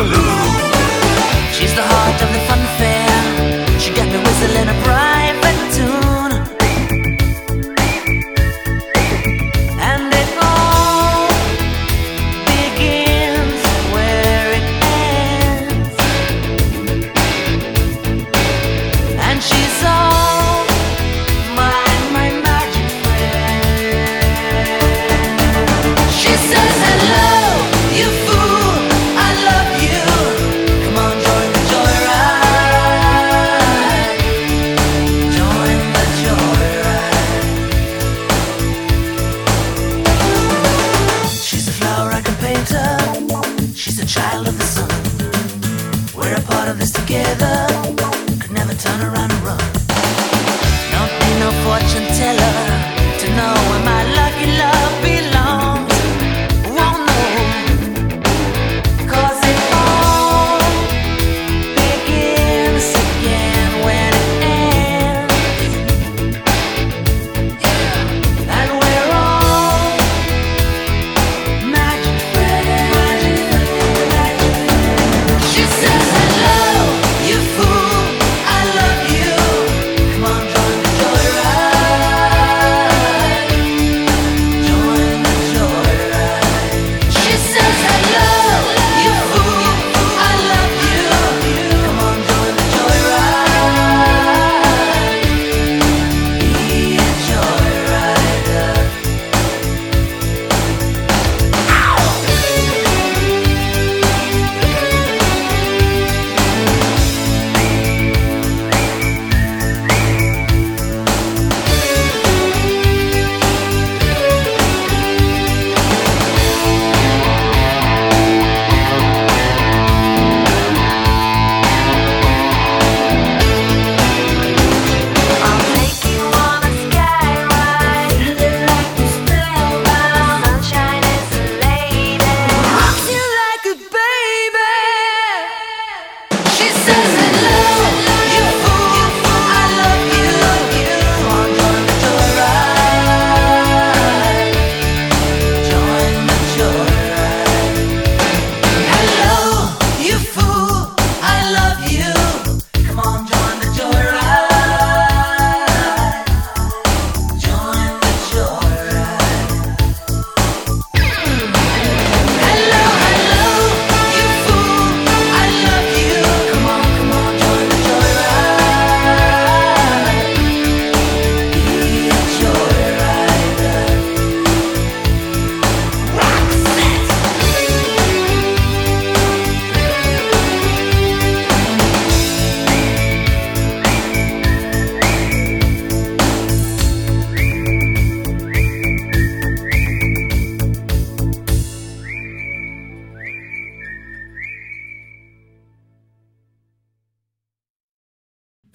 balloon.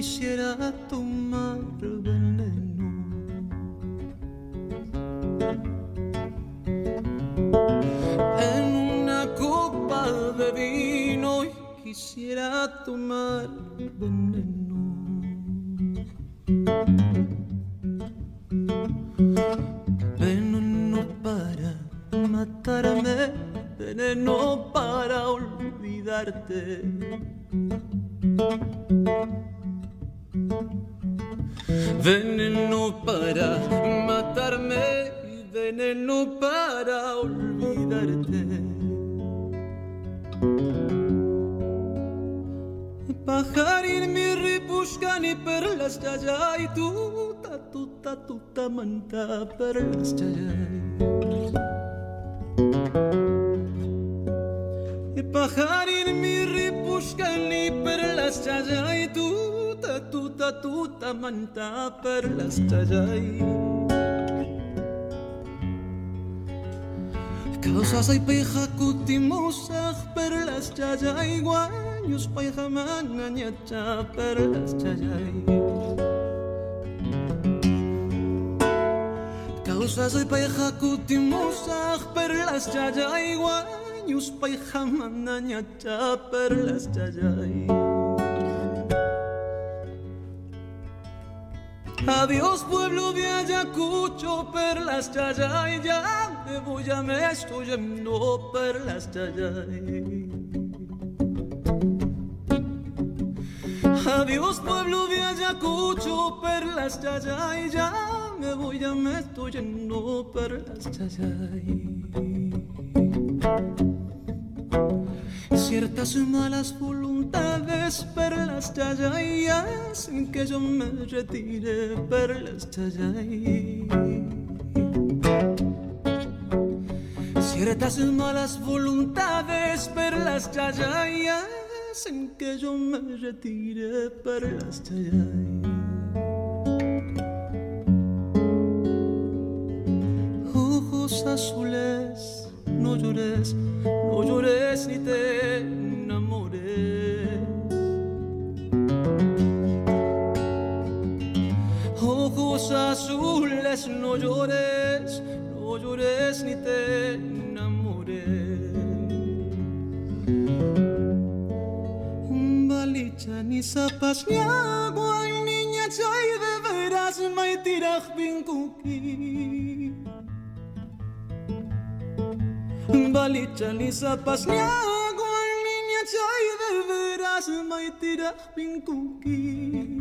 Quisiera tomar veneno. En una copa de vino quisiera tomar veneno. Veneno para matarme, veneno para olvidarte. Tuta tuta manta perlas chayay. Pajarin mi ripushkani perlas chayay tuta tuta tuta manta perlas chayay. Causas ay peja kutimosaj perlas chayay guaños peja manañacha perlas chayay. Causas ay peja kutimosaj perlas chayay guaños peja manañacha perlas chayay. Adiós pueblo de Ayacucho, perlas chayay, ya me voy, ya me estoy yendo, perlas chayay. Adiós pueblo de Ayacucho, perlas chayay, ya me voy, ya me estoy yendo, perlas chayay. Ciertas malas voluntades, perlas chayay, hacen que yo me retire, perlas chayay. Ciertas malas voluntades, perlas chayay, hacen que yo me retire, perlas chayay. Ojos azules, no llores, no llores ni te enamores. Ojos azules, no llores, no llores ni te enamores. Balicha ni zapas ni agua, niña chay de veras may tiraj Balicha ni zapas ni agua, y niña veras may tiraj binkuki.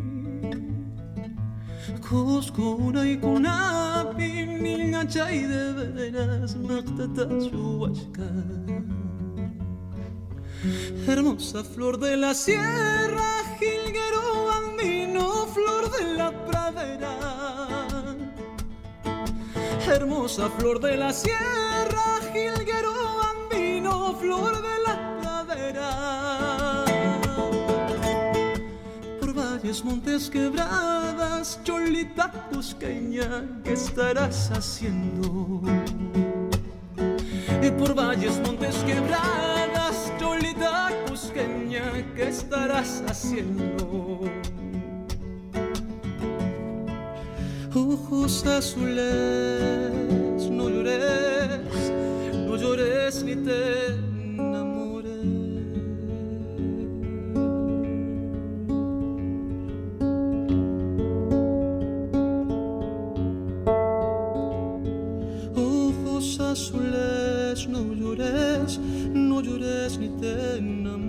Kuskuna y kunapi, niña chay de veras maqtatachuashka Hermosa flor de la sierra, jilguero andino, flor de la pradera. Hermosa flor de la sierra, jilguero andino, flor de la pradera. Por valles, montes, quebradas, cholita cusqueña, ¿qué estarás haciendo? Y por valles, montes, quebradas, cholita cusqueña, ¿qué estarás haciendo? Ojos azules, no llores, no llores ni te enamores. Ojos azules, no llores, no llores ni te enamores.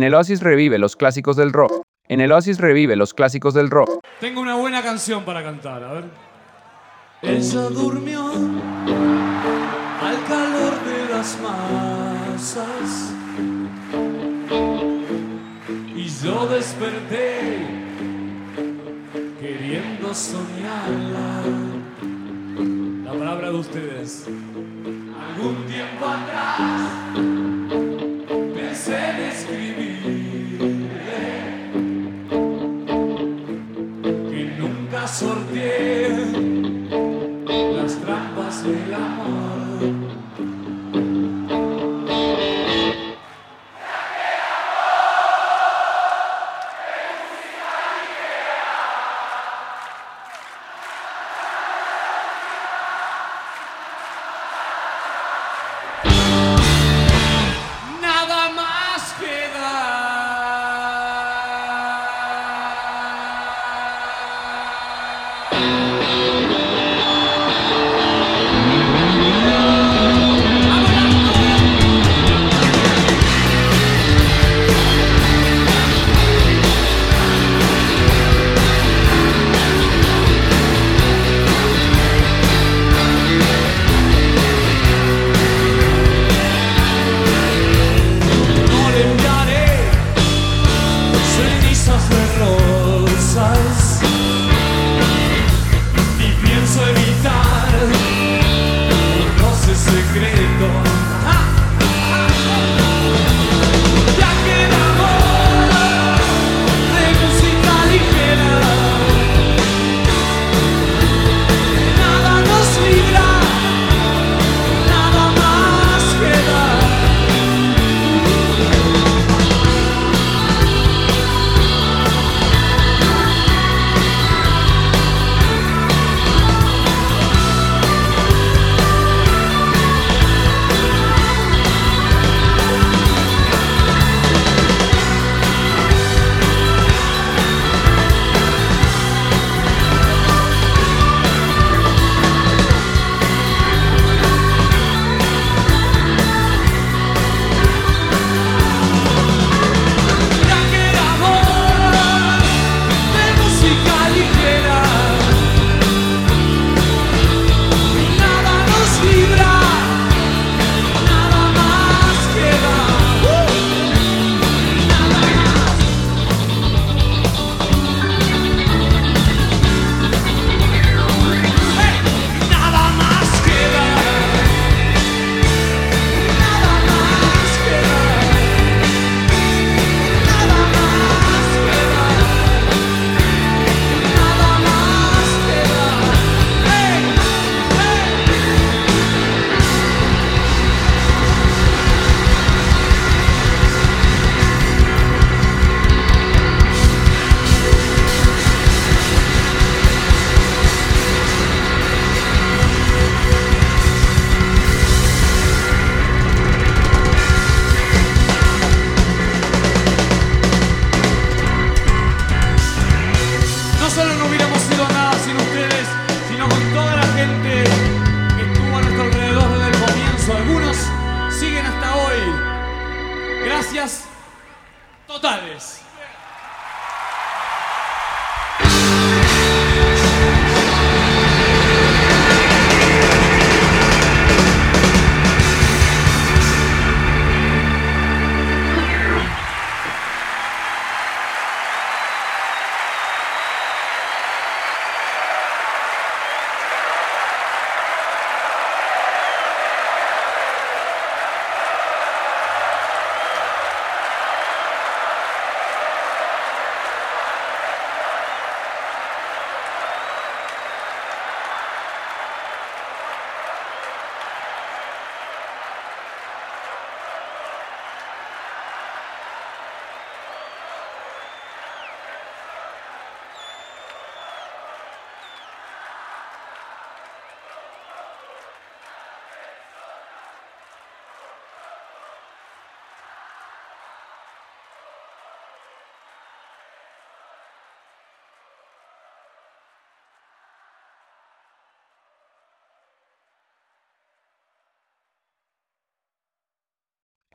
En el Oasis revive los clásicos del rock. En el Oasis revive los clásicos del rock. Tengo una buena canción para cantar, a ver. Ella durmió al calor de las masas. Y yo desperté queriendo soñarla. La palabra de ustedes. Algún tiempo atrás pensé en escribir.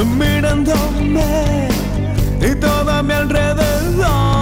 mirándome y todo a mi alrededor.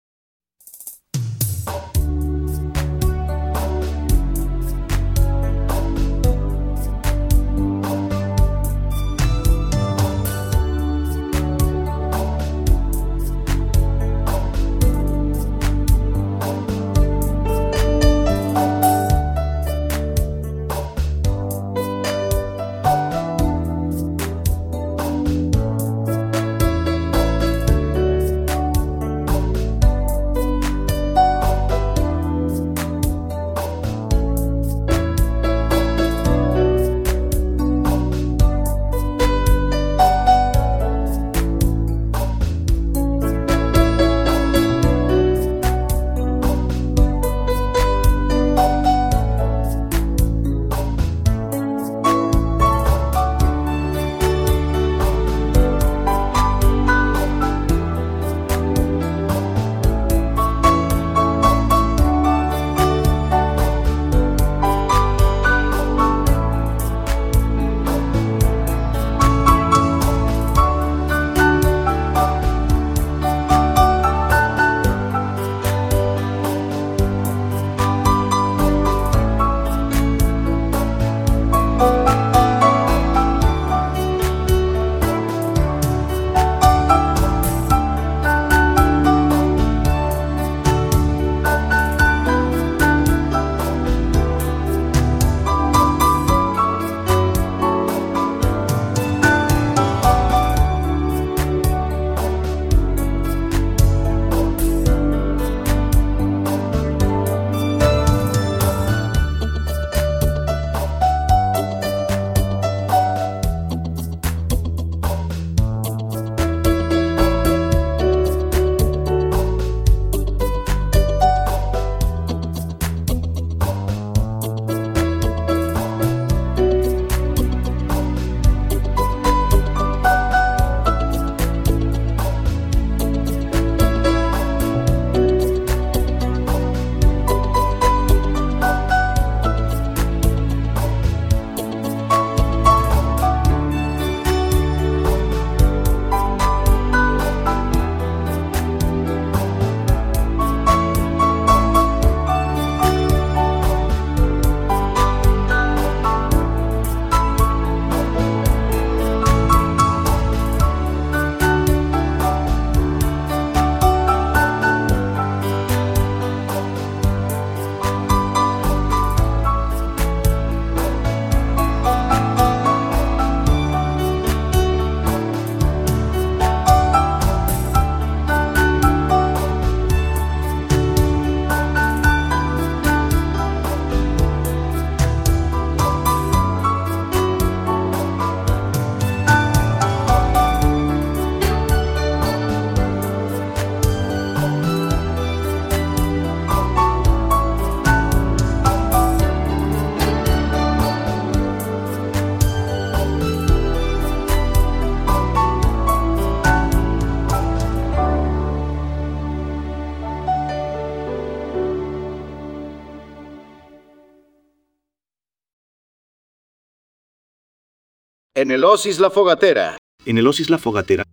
En el Oasis La Fogatera. En el Oasis La Fogatera.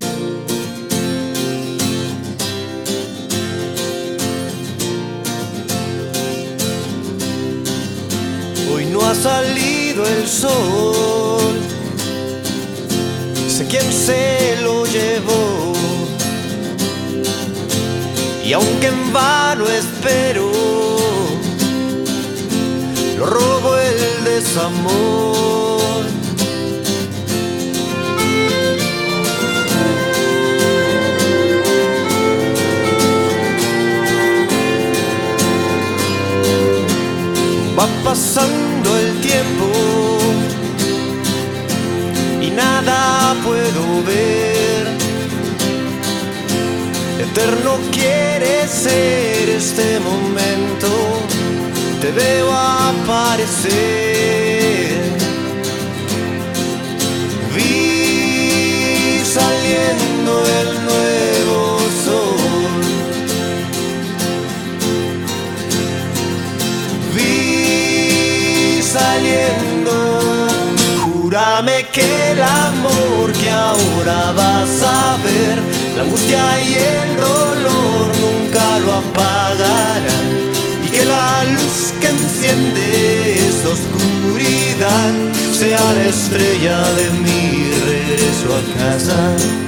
Hoy no ha salido el sol. Sé quién se lo llevó. Y aunque en vano espero, lo robo el desamor. Va pasando el tiempo y nada puedo ver. Eterno quiere ser este momento, te veo aparecer. Vi saliendo el nuevo Júrame que el amor que ahora vas a ver, la angustia y el dolor nunca lo apagarán. Y que la luz que enciende esta oscuridad sea la estrella de mi regreso a casa.